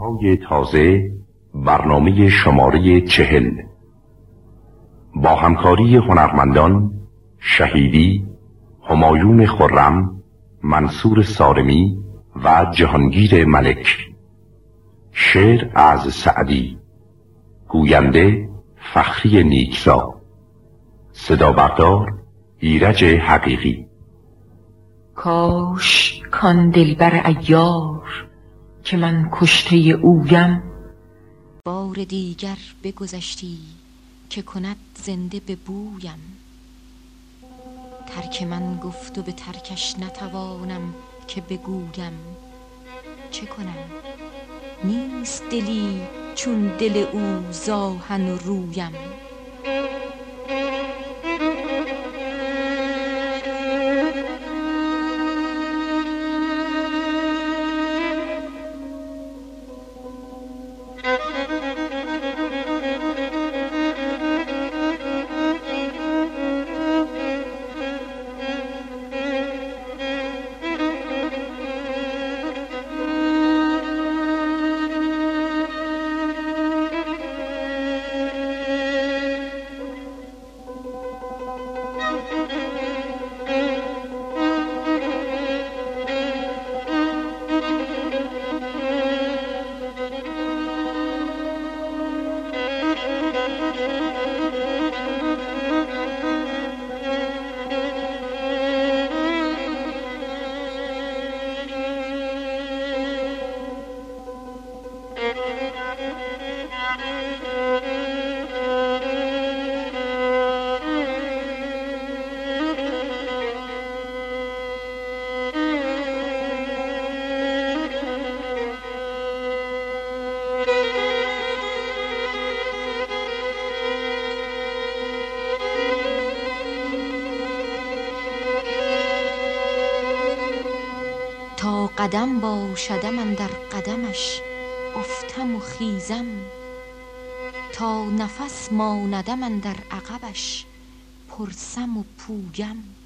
های تازه برنامه شماره چهل. با همکاری هنرمندان شهیدی همایون خرم منصور سارمی و جهانگیر ملک. شعر از سعدی. گوینده فخری نیکزا. صدا بردار ایرج حقیقی. کاش کان دلبر ایار که من کشته اویم بار دیگر بگذشتی که کند زنده به بویم. ترک من گفت و به ترکش نتوانم که بگویم. چه کنم؟ نیست دلی چون دل او زاهن و رویم. قدم باشدم در قدمش افتم و خیزم. تا نفس ماندم من در عقبش پرسم و پویم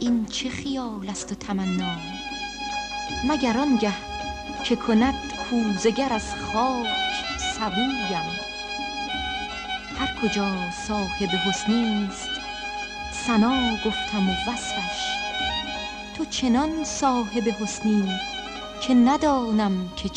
این چه خیال است و تمنا؟ مگر آنگه که کند کوزگر از خاک سبویم؟ هر کجا صاحب حسنی است سنا گفتم و وصفش. تو چنان صاحب حسنی که ندانم که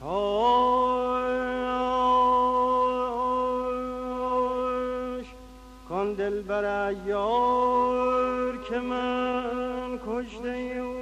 چه گویم بر یار که من کشته اویم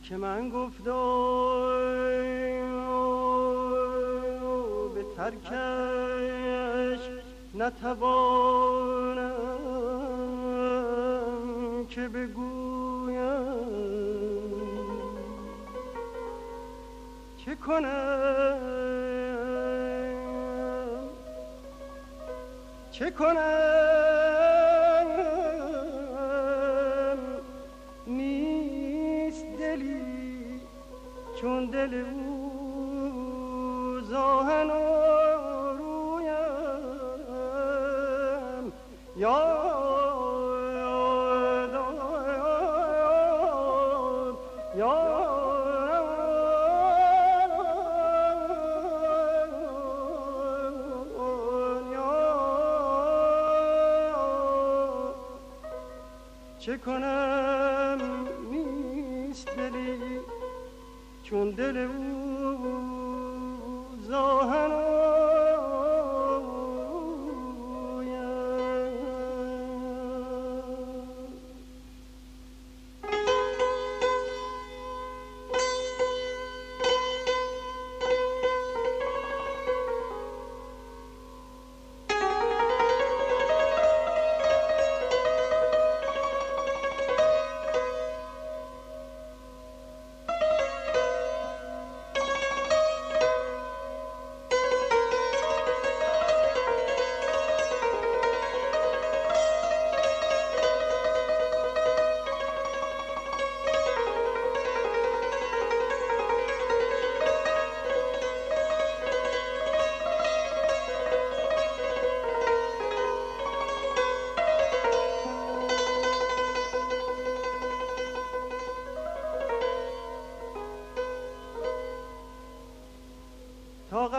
ترک من گفت به ترکش نتوانم که بگویم چه کنم چه کنم. چون دل او زاهن رویم یا چه کنم چون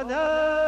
تا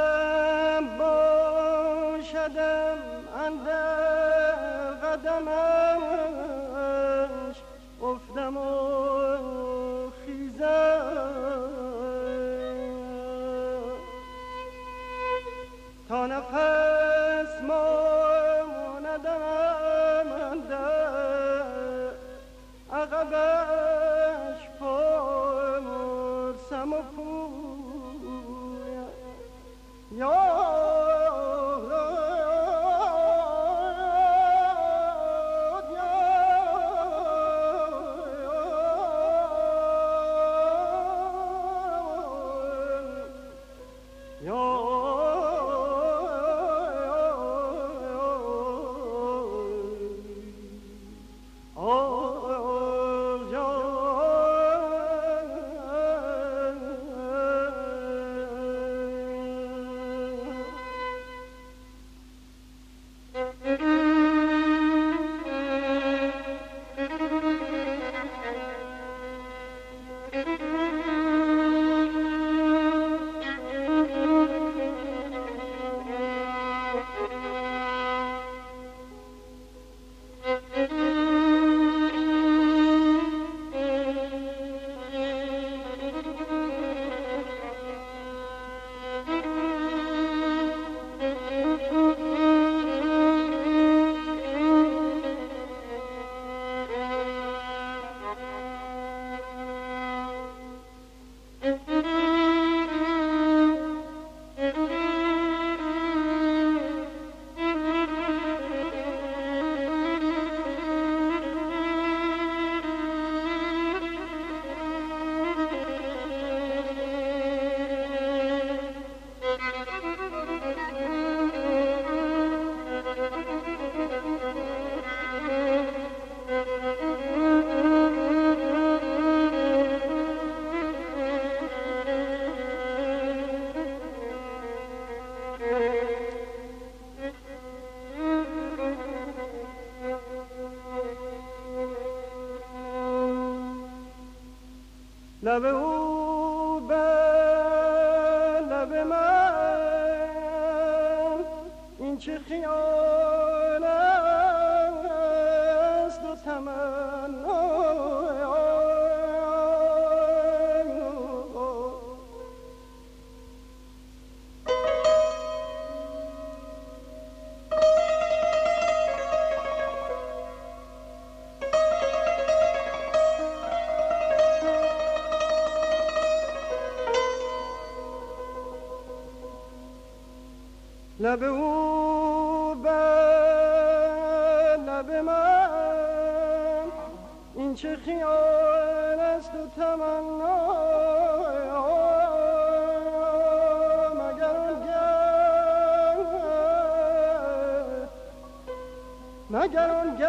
لب او بر لب من. این چه خیال لب او بر لب من. این چه خیال است و تمنا. مگر آنگه مگر آنگه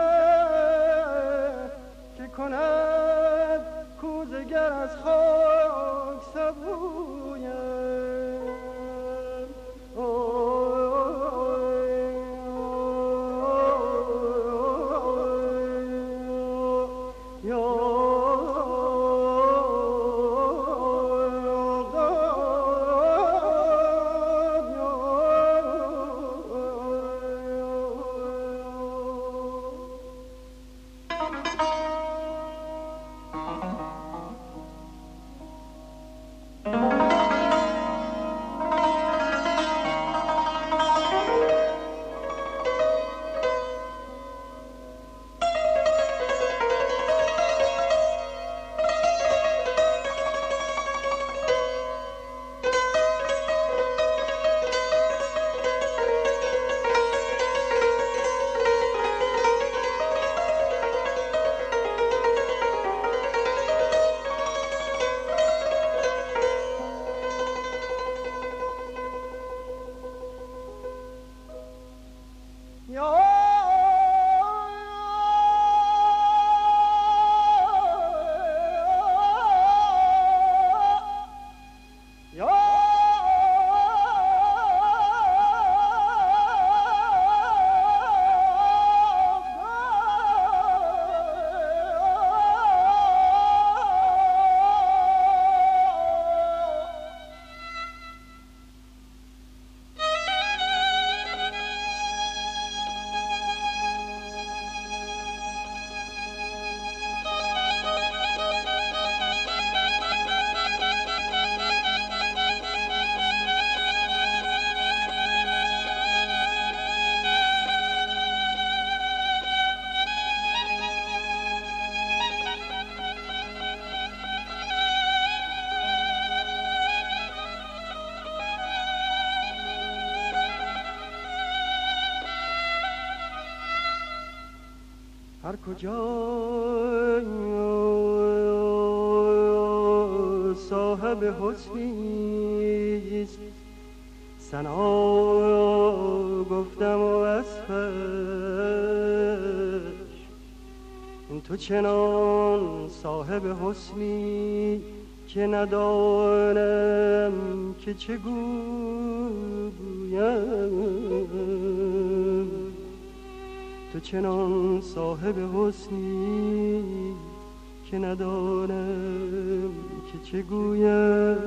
کجا؟ صاحب حسنی سنا گفتم و اسفش. تو چنان صاحب حسنی که ندانم که چه گویم. تو چنان صاحب حسنی که ندانم که چه گویم.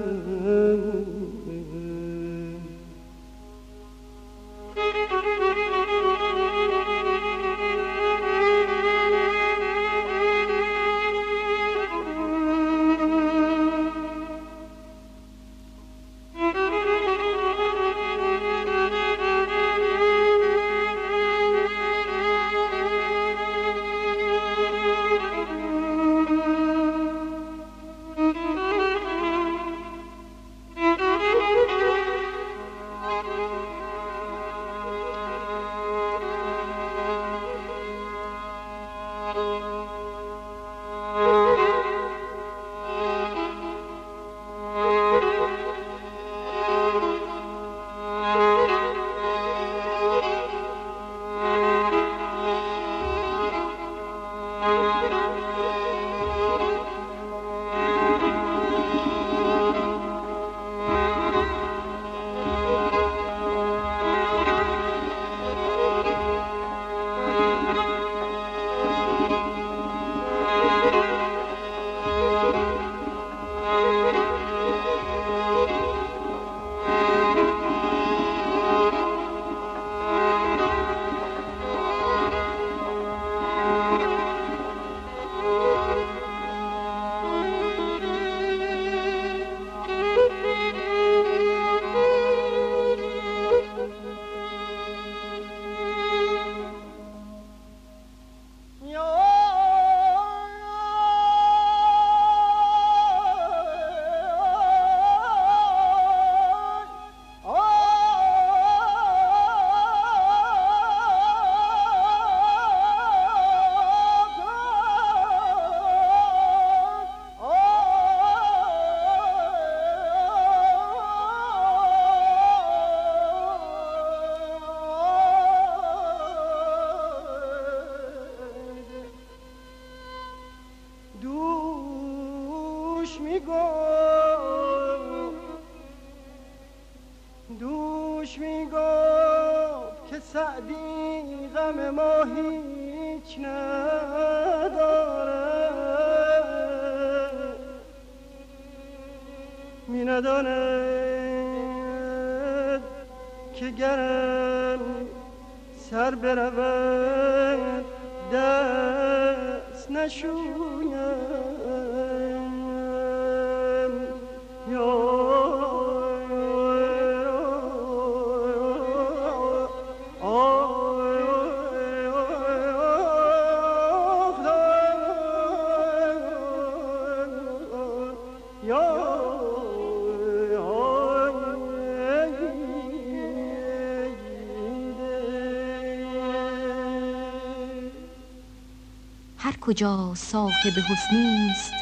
کجا صاحب حسنی است؟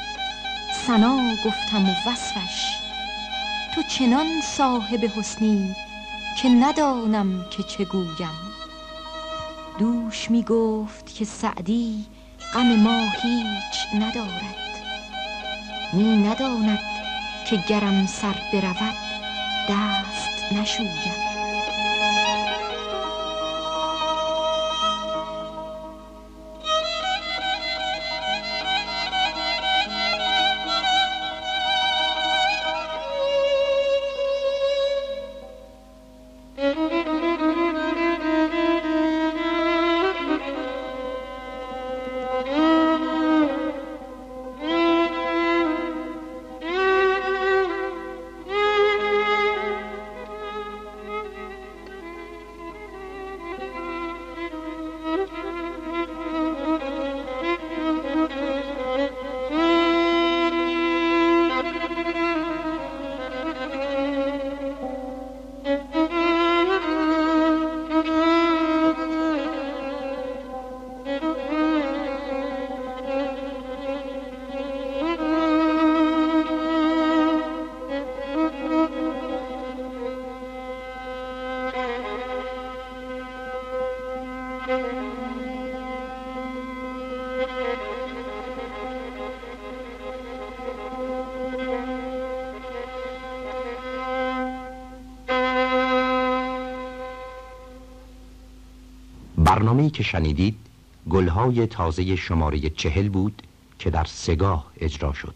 سنا گفتم و وصفش. تو چنان صاحب حسنی که ندانم که چه گویم. دوش می گفت که سعدی غم ما هیچ ندارد. می نداند که گرم سر برود دست نشویم برنامه‌ای که شنیدید گلهای تازه شماره چهل بود که در سگاه اجرا شد.